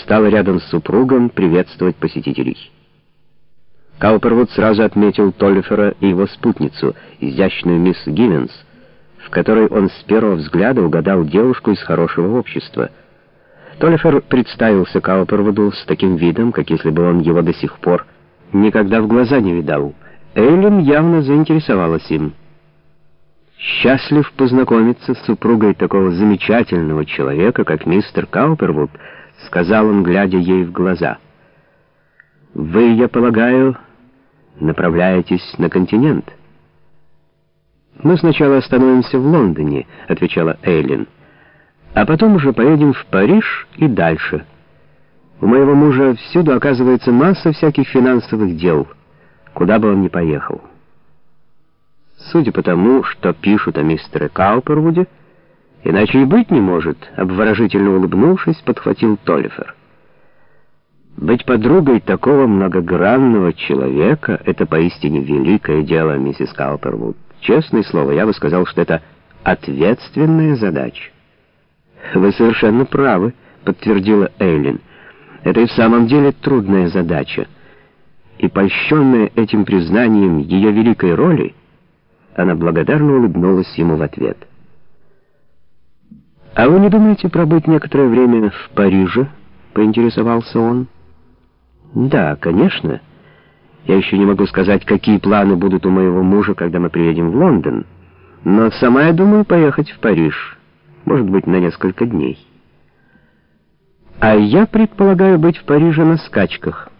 встала рядом с супругом приветствовать посетителей. Каупервуд сразу отметил Толлифера и его спутницу, изящную мисс Гивенс, в которой он с первого взгляда угадал девушку из хорошего общества. Толлифер представился Каупервуду с таким видом, как если бы он его до сих пор никогда в глаза не видал. Эйлин явно заинтересовалась им. «Счастлив познакомиться с супругой такого замечательного человека, как мистер Каупервуд», — сказал он, глядя ей в глаза. «Вы, я полагаю, направляетесь на континент?» «Мы сначала остановимся в Лондоне», — отвечала Эйлин. «А потом уже поедем в Париж и дальше. У моего мужа всюду оказывается масса всяких финансовых дел, куда бы он ни поехал». Судя по тому, что пишут о мистере Каупервуде, иначе и быть не может, обворожительно улыбнувшись, подхватил Толлифер. Быть подругой такого многогранного человека — это поистине великое дело, миссис Каупервуд. Честное слово, я бы сказал, что это ответственная задача. «Вы совершенно правы», — подтвердила Эйлин. «Это и в самом деле трудная задача». И польщенная этим признанием ее великой роли, она благодарно улыбнулась ему в ответ. «А вы не думаете пробыть некоторое время в Париже?» — поинтересовался он. «Да, конечно. Я еще не могу сказать, какие планы будут у моего мужа, когда мы приедем в Лондон. Но сама я думаю поехать в Париж, может быть, на несколько дней. А я предполагаю быть в Париже на скачках.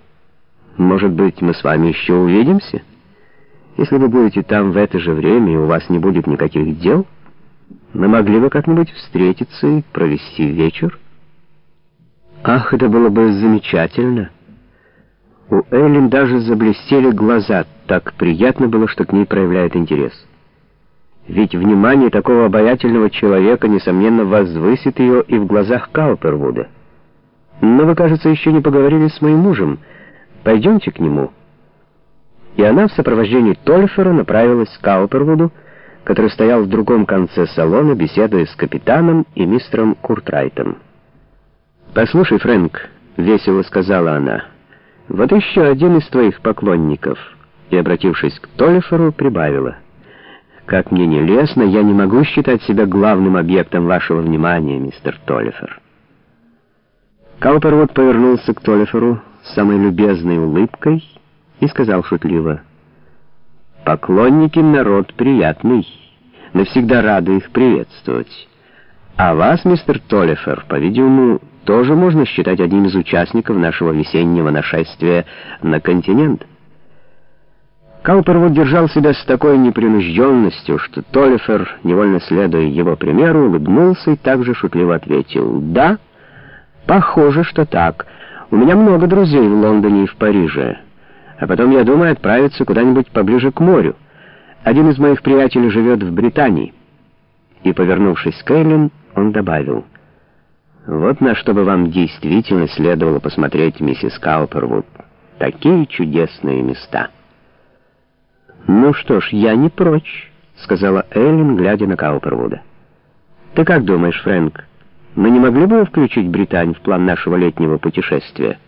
Может быть, мы с вами еще увидимся?» Если вы будете там в это же время, и у вас не будет никаких дел, мы могли бы как-нибудь встретиться и провести вечер. Ах, это было бы замечательно. У Эллен даже заблестели глаза, так приятно было, что к ней проявляет интерес. Ведь внимание такого обаятельного человека, несомненно, возвысит ее и в глазах Каупервуда. Но вы, кажется, еще не поговорили с моим мужем. Пойдемте к нему» и она в сопровождении Тольфера направилась к Каупервуду, который стоял в другом конце салона, беседуя с капитаном и мистером Куртрайтом. «Послушай, Фрэнк», — весело сказала она, — «вот еще один из твоих поклонников», и, обратившись к Толлиферу, прибавила, «Как мне не лестно, я не могу считать себя главным объектом вашего внимания, мистер Толлифер». Каупервуд повернулся к Толлиферу с самой любезной улыбкой и сказал шутливо, «Поклонники — народ приятный, мы всегда рады их приветствовать. А вас, мистер Толлифер, по-видимому, тоже можно считать одним из участников нашего весеннего нашествия на континент». Каупервуд держал себя с такой непринужденностью, что Толлифер, невольно следуя его примеру, улыбнулся и также шутливо ответил, «Да, похоже, что так. У меня много друзей в Лондоне и в Париже» а потом, я думаю, отправиться куда-нибудь поближе к морю. Один из моих приятелей живет в Британии». И, повернувшись к Эйлин, он добавил, «Вот на что бы вам действительно следовало посмотреть, миссис Каупервуд. Такие чудесные места». «Ну что ж, я не прочь», — сказала Эйлин, глядя на Каупервуда. «Ты как думаешь, Фрэнк, мы не могли бы включить Британию в план нашего летнего путешествия?»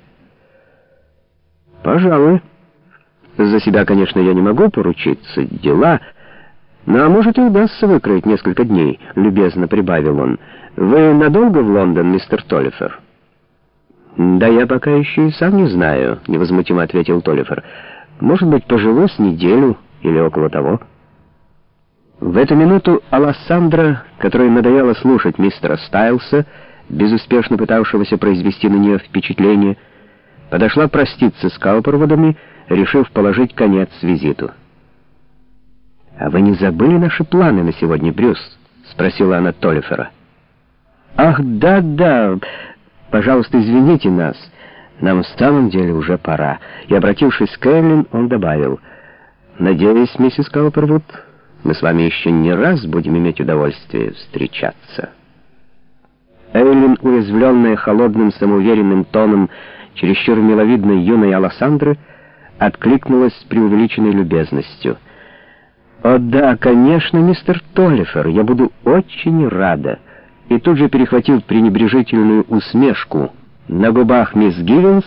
«Пожалуй». За себя, конечно, я не могу поручиться, дела... Ну, а может, и удастся выкроить несколько дней, — любезно прибавил он. Вы надолго в Лондон, мистер Толлифер? Да я пока еще и сам не знаю, — невозмутимо ответил Толлифер. Может быть, поживу с неделю или около того. В эту минуту Алассандра, которой надоело слушать мистера Стайлса, безуспешно пытавшегося произвести на нее впечатление, подошла проститься с Кауперводами, решив положить конец визиту. «А вы не забыли наши планы на сегодня, Брюс?» — спросила она Толлифера. «Ах, да-да, пожалуйста, извините нас. Нам в самом деле уже пора». И, обратившись к Эллен, он добавил, «Надеюсь, миссис Каупервуд, мы с вами еще не раз будем иметь удовольствие встречаться». Эйлин, уязвленная холодным самоуверенным тоном чересчур миловидной юной Алассандры, откликнулась с преувеличенной любезностью. «О да, конечно, мистер Толлифер, я буду очень рада». И тут же перехватил пренебрежительную усмешку, На губах мисс Гивенс